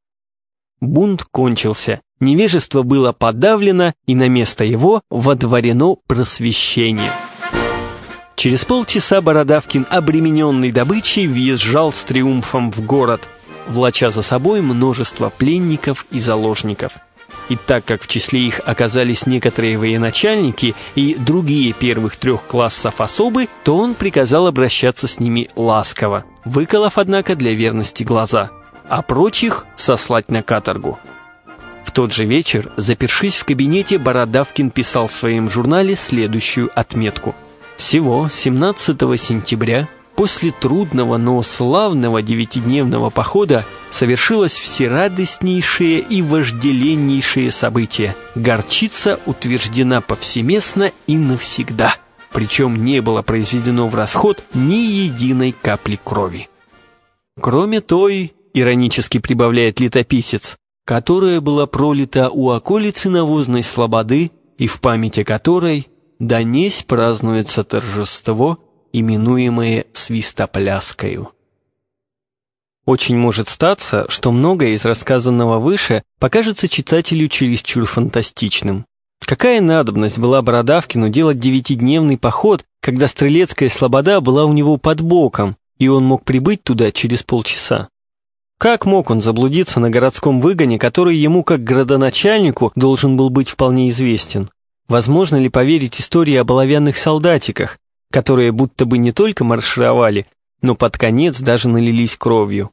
Бунт кончился, невежество было подавлено, и на место его водворено просвещение. Через полчаса Бородавкин, обремененный добычей, въезжал с триумфом в город, влача за собой множество пленников и заложников. И так как в числе их оказались некоторые военачальники и другие первых трех классов особы, то он приказал обращаться с ними ласково, выколов, однако, для верности глаза – а прочих сослать на каторгу. В тот же вечер, запершись в кабинете, Бородавкин писал в своем журнале следующую отметку. Всего 17 сентября, после трудного, но славного девятидневного похода, совершилось всерадостнейшее и вожделеннейшее событие. Горчица утверждена повсеместно и навсегда. Причем не было произведено в расход ни единой капли крови. Кроме той, иронически прибавляет летописец, которая была пролита у околицы навозной слободы и в памяти которой донесь празднуется торжество, именуемое свистопляскою. Очень может статься, что многое из рассказанного выше покажется читателю чересчур фантастичным. Какая надобность была Бородавкину делать девятидневный поход, когда Стрелецкая слобода была у него под боком, и он мог прибыть туда через полчаса? Как мог он заблудиться на городском выгоне, который ему, как градоначальнику, должен был быть вполне известен? Возможно ли поверить истории о оловянных солдатиках, которые будто бы не только маршировали, но под конец даже налились кровью?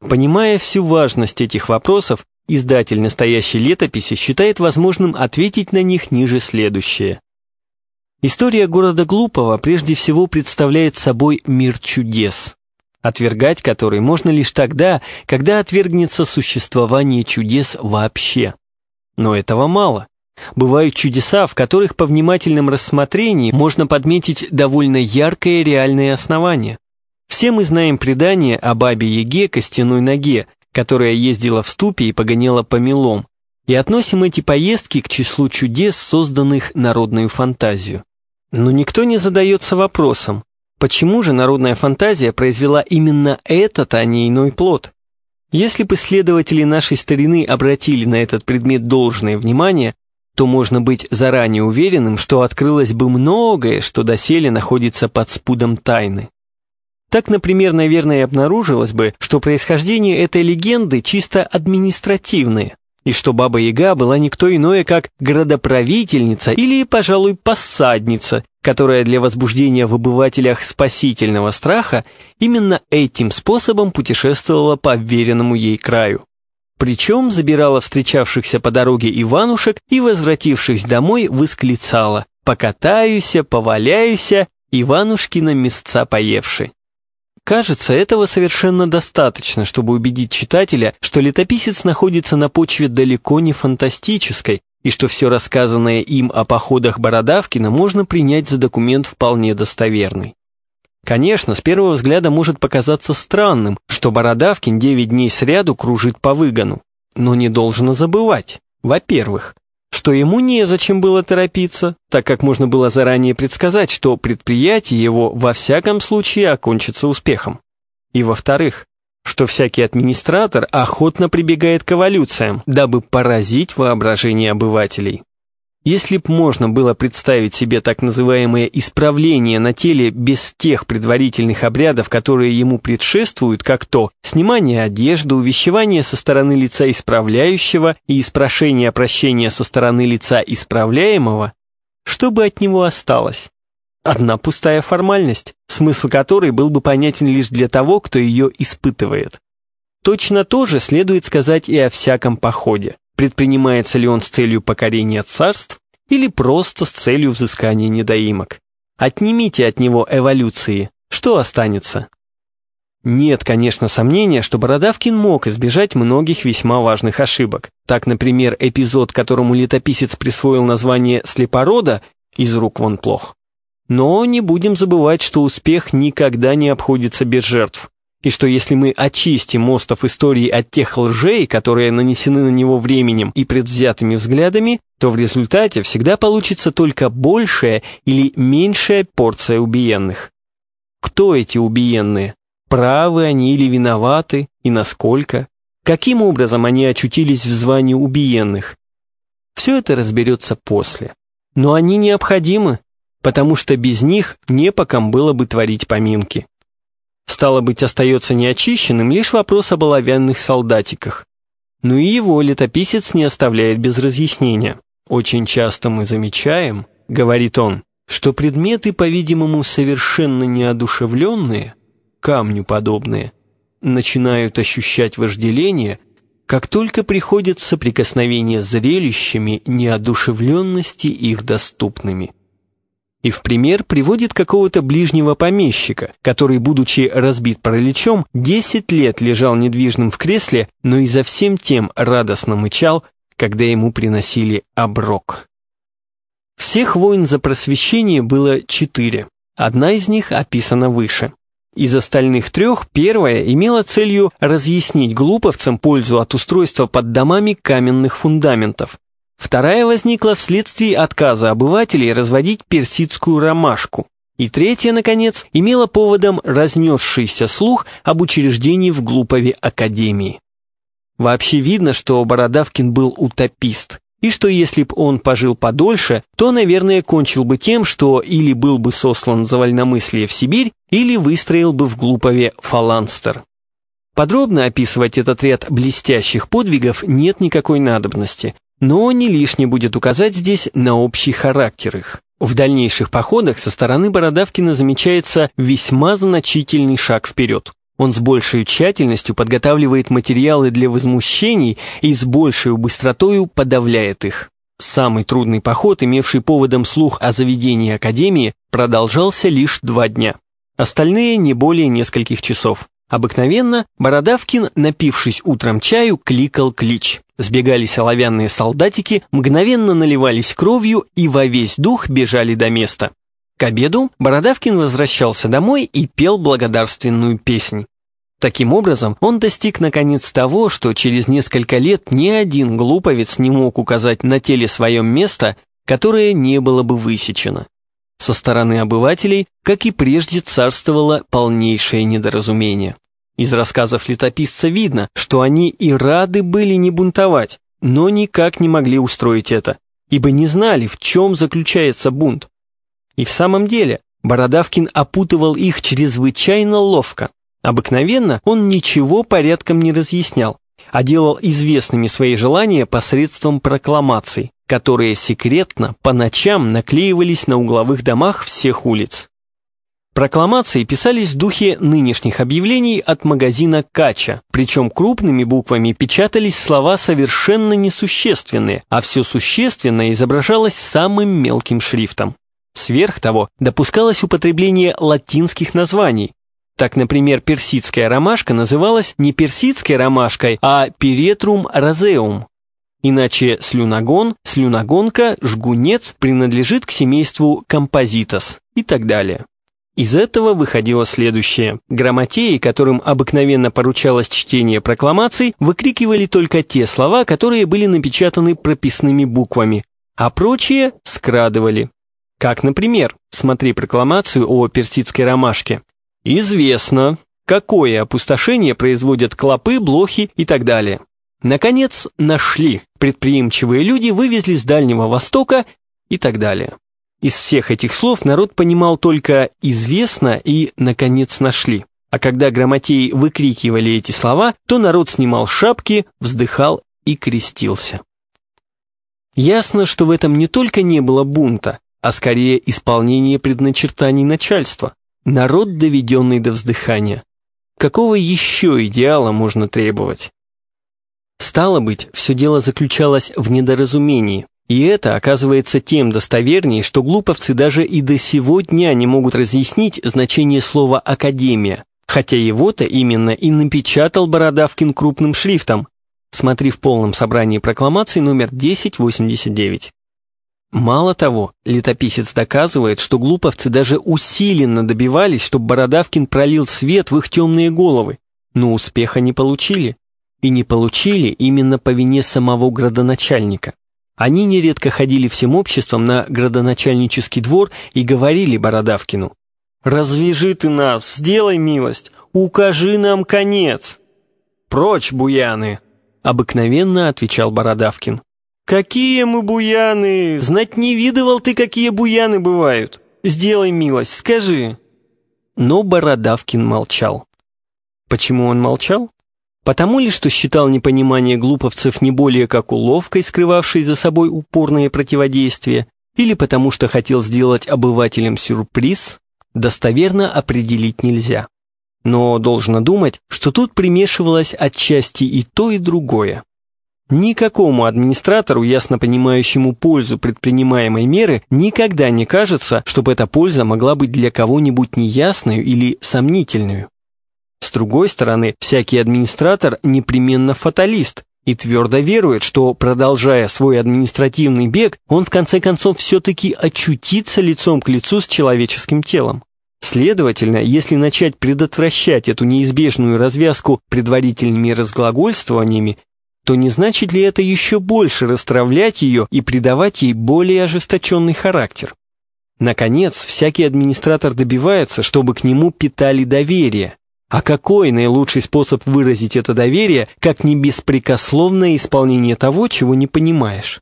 Понимая всю важность этих вопросов, издатель настоящей летописи считает возможным ответить на них ниже следующее. История города Глупого прежде всего представляет собой мир чудес отвергать который можно лишь тогда, когда отвергнется существование чудес вообще. Но этого мало. Бывают чудеса, в которых по внимательном рассмотрении можно подметить довольно яркое реальное основание. Все мы знаем предание о бабе Яге костяной ноге, которая ездила в ступе и погоняла по мелом, и относим эти поездки к числу чудес, созданных народную фантазию. Но никто не задается вопросом, Почему же народная фантазия произвела именно этот, а не иной плод? Если бы исследователи нашей старины обратили на этот предмет должное внимание, то можно быть заранее уверенным, что открылось бы многое, что доселе находится под спудом тайны. Так, например, наверное, обнаружилось бы, что происхождение этой легенды чисто административное, и что Баба-Яга была никто иное, как градоправительница или, пожалуй, посадница, которая для возбуждения в обывателях спасительного страха именно этим способом путешествовала по веренному ей краю. Причем забирала встречавшихся по дороге Иванушек и, возвратившись домой, восклицала «Покатаюся, поваляюся, Иванушкина места поевши». Кажется, этого совершенно достаточно, чтобы убедить читателя, что летописец находится на почве далеко не фантастической, и что все рассказанное им о походах Бородавкина можно принять за документ вполне достоверный. Конечно, с первого взгляда может показаться странным, что Бородавкин 9 дней сряду кружит по выгону, но не должно забывать, во-первых, что ему незачем было торопиться, так как можно было заранее предсказать, что предприятие его во всяком случае окончится успехом. И во-вторых, что всякий администратор охотно прибегает к эволюциям, дабы поразить воображение обывателей. Если б можно было представить себе так называемое исправление на теле без тех предварительных обрядов, которые ему предшествуют, как то снимание одежды, увещевание со стороны лица исправляющего и испрошение прощения со стороны лица исправляемого, что бы от него осталось? Одна пустая формальность, смысл которой был бы понятен лишь для того, кто ее испытывает. Точно то же следует сказать и о всяком походе предпринимается ли он с целью покорения царств или просто с целью взыскания недоимок. Отнимите от него эволюции, что останется? Нет, конечно, сомнения, что Бородавкин мог избежать многих весьма важных ошибок. Так, например, эпизод, которому летописец присвоил название «Слепорода» из рук вон плох. Но не будем забывать, что успех никогда не обходится без жертв и что если мы очистим остров истории от тех лжей, которые нанесены на него временем и предвзятыми взглядами, то в результате всегда получится только большая или меньшая порция убиенных. Кто эти убиенные? Правы они или виноваты, и насколько? Каким образом они очутились в звании убиенных? Все это разберется после. Но они необходимы, потому что без них не по ком было бы творить поминки. Стало быть, остается неочищенным лишь вопрос об оловянных солдатиках. Но и его летописец не оставляет без разъяснения. «Очень часто мы замечаем, — говорит он, — что предметы, по-видимому, совершенно неодушевленные, камню подобные, начинают ощущать вожделение, как только приходят в соприкосновение с зрелищами неодушевленности их доступными» и в пример приводит какого-то ближнего помещика, который, будучи разбит параличом, 10 лет лежал недвижным в кресле, но и за всем тем радостно мычал, когда ему приносили оброк. Всех войн за просвещение было четыре. Одна из них описана выше. Из остальных трех первая имела целью разъяснить глуповцам пользу от устройства под домами каменных фундаментов, Вторая возникла вследствие отказа обывателей разводить персидскую ромашку. И третья, наконец, имела поводом разнесшийся слух об учреждении в Глупове академии. Вообще видно, что Бородавкин был утопист, и что если б он пожил подольше, то, наверное, кончил бы тем, что или был бы сослан за вольномыслие в Сибирь, или выстроил бы в Глупове фаланстер. Подробно описывать этот ряд блестящих подвигов нет никакой надобности, но не лишне будет указать здесь на общий характер их. В дальнейших походах со стороны Бородавкина замечается весьма значительный шаг вперед. Он с большей тщательностью подготавливает материалы для возмущений и с большей быстротою подавляет их. Самый трудный поход, имевший поводом слух о заведении Академии, продолжался лишь два дня. Остальные не более нескольких часов. Обыкновенно Бородавкин, напившись утром чаю, кликал клич. Сбегались оловянные солдатики, мгновенно наливались кровью и во весь дух бежали до места. К обеду Бородавкин возвращался домой и пел благодарственную песнь. Таким образом, он достиг наконец того, что через несколько лет ни один глуповец не мог указать на теле своем место, которое не было бы высечено. Со стороны обывателей, как и прежде, царствовало полнейшее недоразумение. Из рассказов летописца видно, что они и рады были не бунтовать, но никак не могли устроить это, ибо не знали, в чем заключается бунт. И в самом деле, Бородавкин опутывал их чрезвычайно ловко. Обыкновенно он ничего порядком не разъяснял, а делал известными свои желания посредством прокламаций, которые секретно по ночам наклеивались на угловых домах всех улиц. Прокламации писались в духе нынешних объявлений от магазина «Кача», причем крупными буквами печатались слова совершенно несущественные, а все существенное изображалось самым мелким шрифтом. Сверх того, допускалось употребление латинских названий. Так, например, персидская ромашка называлась не персидской ромашкой, а перетрум розеум. Иначе слюногон, слюногонка, жгунец принадлежит к семейству композитос и так далее. Из этого выходило следующее. Грамотеи, которым обыкновенно поручалось чтение прокламаций, выкрикивали только те слова, которые были напечатаны прописными буквами, а прочие скрадывали. Как, например, смотри прокламацию о персидской ромашке. Известно, какое опустошение производят клопы, блохи и так далее. Наконец, нашли. Предприимчивые люди вывезли с Дальнего Востока и так далее. Из всех этих слов народ понимал только «известно» и «наконец нашли». А когда грамотеи выкрикивали эти слова, то народ снимал шапки, вздыхал и крестился. Ясно, что в этом не только не было бунта, а скорее исполнение предначертаний начальства. Народ, доведенный до вздыхания. Какого еще идеала можно требовать? Стало быть, все дело заключалось в недоразумении. И это оказывается тем достовернее, что глуповцы даже и до сего дня не могут разъяснить значение слова «академия», хотя его-то именно и напечатал Бородавкин крупным шрифтом. Смотри в полном собрании прокламаций номер 1089. Мало того, летописец доказывает, что глуповцы даже усиленно добивались, чтобы Бородавкин пролил свет в их темные головы, но успеха не получили. И не получили именно по вине самого градоначальника. Они нередко ходили всем обществом на градоначальнический двор и говорили Бородавкину, «Развяжи ты нас, сделай милость, укажи нам конец». «Прочь, буяны!» — обыкновенно отвечал Бородавкин. «Какие мы буяны! Знать не видывал ты, какие буяны бывают! Сделай милость, скажи!» Но Бородавкин молчал. Почему он молчал? Потому ли, что считал непонимание глуповцев не более как уловкой, скрывавшей за собой упорное противодействие, или потому что хотел сделать обывателям сюрприз, достоверно определить нельзя. Но должно думать, что тут примешивалось отчасти и то, и другое. Никакому администратору, ясно понимающему пользу предпринимаемой меры, никогда не кажется, чтобы эта польза могла быть для кого-нибудь неясной или сомнительной. С другой стороны, всякий администратор непременно фаталист и твердо верует, что, продолжая свой административный бег, он в конце концов все-таки очутится лицом к лицу с человеческим телом. Следовательно, если начать предотвращать эту неизбежную развязку предварительными разглагольствованиями, то не значит ли это еще больше расстравлять ее и придавать ей более ожесточенный характер? Наконец, всякий администратор добивается, чтобы к нему питали доверие, а какой наилучший способ выразить это доверие, как не беспрекословное исполнение того, чего не понимаешь?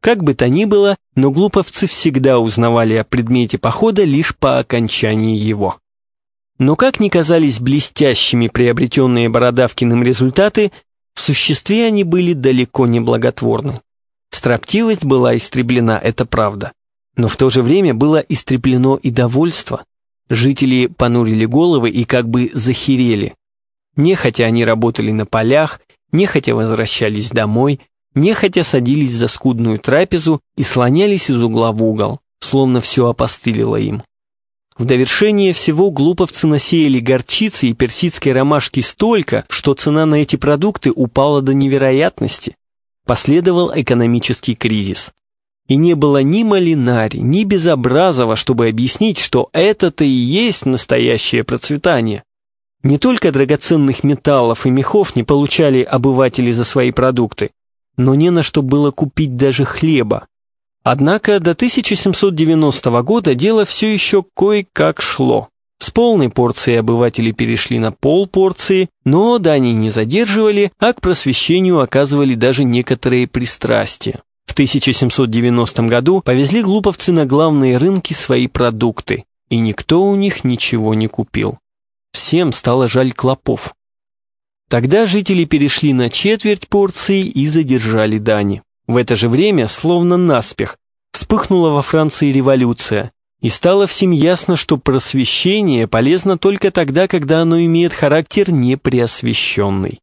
Как бы то ни было, но глуповцы всегда узнавали о предмете похода лишь по окончании его. Но как ни казались блестящими приобретенные Бородавкиным результаты, в существе они были далеко не благотворны. Строптивость была истреблена, это правда. Но в то же время было истреблено и довольство. Жители понурили головы и как бы захерели. Нехотя они работали на полях, нехотя возвращались домой, нехотя садились за скудную трапезу и слонялись из угла в угол, словно все опостылило им. В довершение всего глуповцы насеяли горчицы и персидской ромашки столько, что цена на эти продукты упала до невероятности. Последовал экономический кризис. И не было ни Малинари, ни Безобразова, чтобы объяснить, что это-то и есть настоящее процветание. Не только драгоценных металлов и мехов не получали обыватели за свои продукты, но не на что было купить даже хлеба. Однако до 1790 года дело все еще кое-как шло. С полной порции обыватели перешли на полпорции, но дани не задерживали, а к просвещению оказывали даже некоторые пристрастия. В 1790 году повезли глуповцы на главные рынки свои продукты, и никто у них ничего не купил. Всем стало жаль клопов. Тогда жители перешли на четверть порции и задержали дани. В это же время, словно наспех, вспыхнула во Франции революция, и стало всем ясно, что просвещение полезно только тогда, когда оно имеет характер непреосвященный.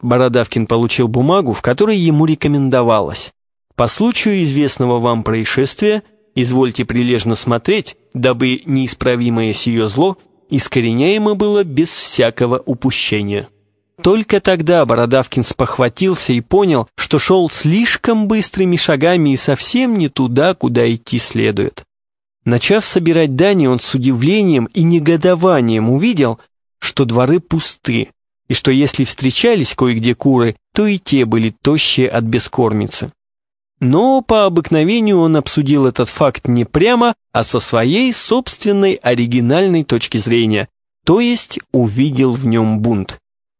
Бородавкин получил бумагу, в которой ему рекомендовалось по случаю известного вам происшествия, извольте прилежно смотреть, дабы неисправимое сие зло искореняемо было без всякого упущения. Только тогда Бородавкин спохватился и понял, что шел слишком быстрыми шагами и совсем не туда, куда идти следует. Начав собирать дани, он с удивлением и негодованием увидел, что дворы пусты, и что если встречались кое-где куры, то и те были тощие от бескормицы. Но по обыкновению он обсудил этот факт не прямо, а со своей собственной оригинальной точки зрения, то есть увидел в нем бунт,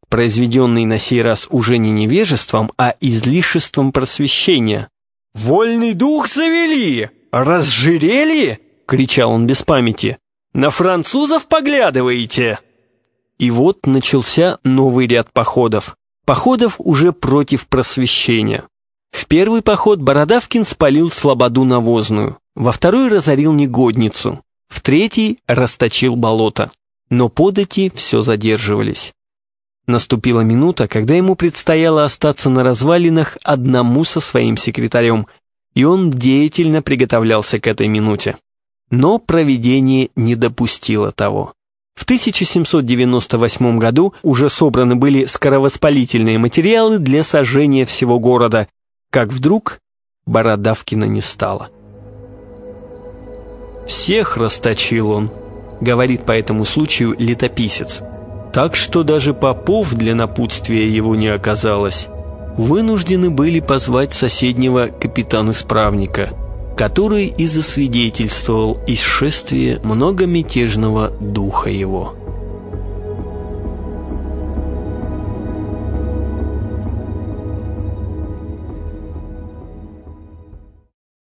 произведенный на сей раз уже не невежеством, а излишеством просвещения. «Вольный дух завели!» Разжирели?» — кричал он без памяти. «На французов поглядываете?» И вот начался новый ряд походов. Походов уже против просвещения. В первый поход Бородавкин спалил слободу навозную, во второй разорил негодницу, в третий расточил болото. Но подати все задерживались. Наступила минута, когда ему предстояло остаться на развалинах одному со своим секретарем, и он деятельно приготовлялся к этой минуте. Но провидение не допустило того. В 1798 году уже собраны были скоровоспалительные материалы для сожжения всего города, как вдруг Бородавкина не стало. «Всех расточил он», — говорит по этому случаю летописец. Так что даже попов для напутствия его не оказалось вынуждены были позвать соседнего капитан-исправника, который и засвидетельствовал исшествие многомятежного духа его.